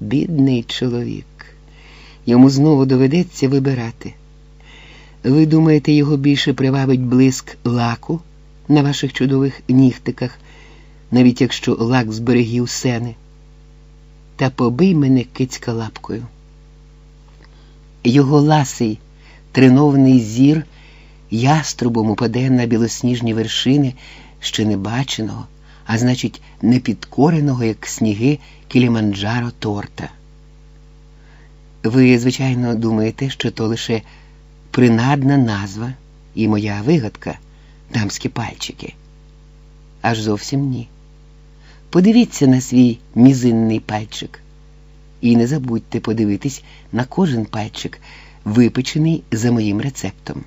Бідний чоловік. Йому знову доведеться вибирати. Ви думаєте, його більше привабить блиск лаку на ваших чудових нігтиках, навіть якщо лак з берегів сени? Та побий мене кицька лапкою. Його ласий, тренований зір яструбом упаде на білосніжні вершини ще небаченого, а значить, непідкореного, як сніги Кіліманджаро торта. Ви, звичайно, думаєте, що то лише принадна назва і моя вигадка дамські пальчики. Аж зовсім ні. Подивіться на свій мізинний пальчик. І не забудьте подивитись на кожен пальчик, випечений за моїм рецептом.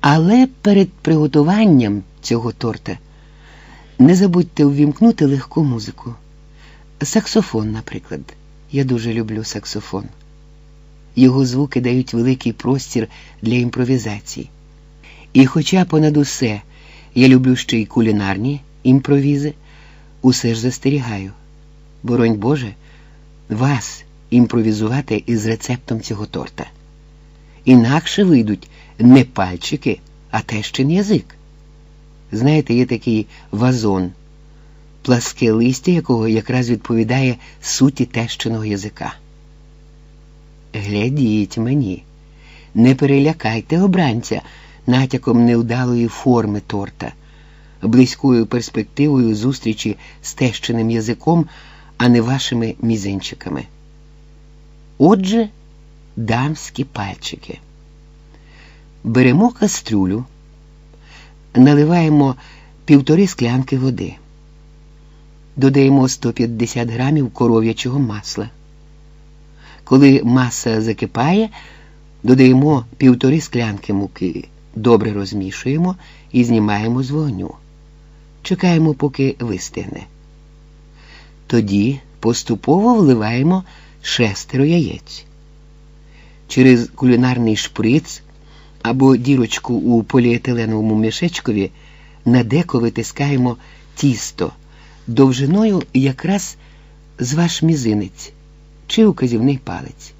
Але перед приготуванням цього торта не забудьте увімкнути легку музику. Саксофон, наприклад. Я дуже люблю саксофон. Його звуки дають великий простір для імпровізацій. І, хоча понад усе я люблю ще й кулінарні імпровізи, усе ж застерігаю. Боронь Боже, вас імпровізувати із рецептом цього торта. Інакше вийдуть не пальчики, а тещин язик. Знаєте, є такий вазон, пласке листя якого якраз відповідає суті тещиного язика. Глядіть мені, не перелякайте обранця натяком невдалої форми торта, близькою перспективою зустрічі з тещиним язиком, а не вашими мізинчиками. Отже, дамські пальчики. Беремо кастрюлю, наливаємо півтори склянки води, додаємо 150 грамів коров'ячого масла. Коли маса закипає, додаємо півтори склянки муки, добре розмішуємо і знімаємо з вогню. Чекаємо, поки вистигне. Тоді поступово вливаємо шестеро яєць. Через кулінарний шприц або дірочку у поліетиленовому мішечкові на деко витискаємо тісто довжиною якраз з ваш мізинець чи указівний палець.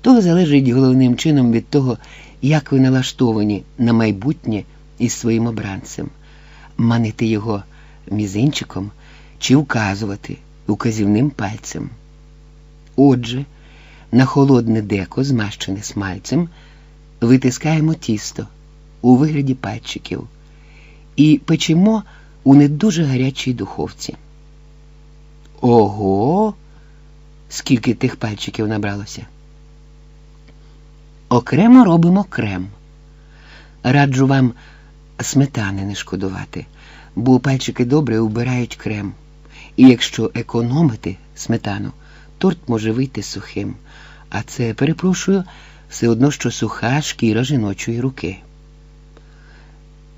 То залежить головним чином від того, як ви налаштовані на майбутнє із своїм обранцем, манити його мізинчиком чи указувати указівним пальцем. Отже, на холодне деко, змащене смальцем, витискаємо тісто у вигляді пальчиків і печемо у не дуже гарячій духовці. Ого! Скільки тих пальчиків набралося? Окремо робимо крем. Раджу вам сметани не шкодувати, бо пальчики добре убирають крем. І якщо економити сметану, торт може вийти сухим. А це, перепрошую, все одно, що суха шкіра жіночої руки.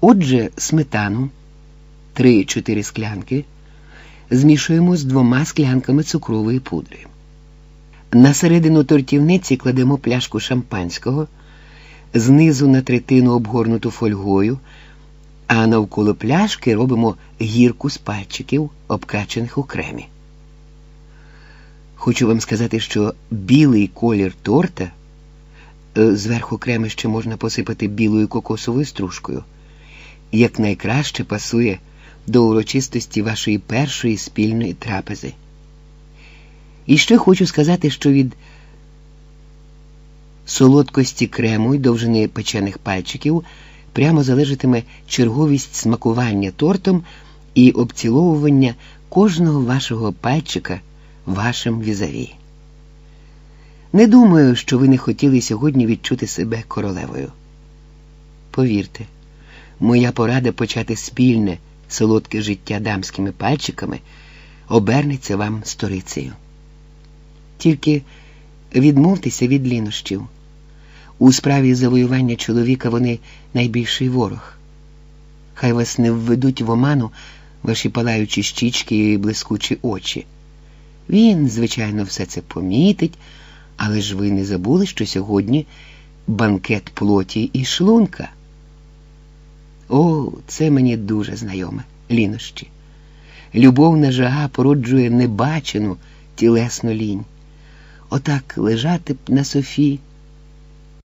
Отже, сметану 3-4 склянки змішуємо з двома склянками цукрової пудри. На середину тортівниці кладемо пляшку шампанського, знизу на третину обгорнуту фольгою, а навколо пляшки робимо гірку з пальчиків, обкачених у кремі. Хочу вам сказати, що білий колір торта зверху креми ще можна посипати білою кокосовою стружкою, як найкраще пасує до урочистості вашої першої спільної трапези. І ще хочу сказати, що від солодкості крему й довжини печених пальчиків прямо залежатиме черговість смакування тортом і обціловування кожного вашого пальчика вашим візаві. Не думаю, що ви не хотіли сьогодні відчути себе королевою. Повірте, моя порада почати спільне солодке життя дамськими пальчиками обернеться вам сторицею. Тільки відмовтеся від лінощів. У справі завоювання чоловіка вони найбільший ворог. Хай вас не введуть в оману ваші палаючі щічки і блискучі очі. Він, звичайно, все це помітить, але ж ви не забули, що сьогодні банкет плоті і шлунка. О, це мені дуже знайоме, лінощі. Любовна жага породжує небачену тілесну лінь. Отак лежати б на софі.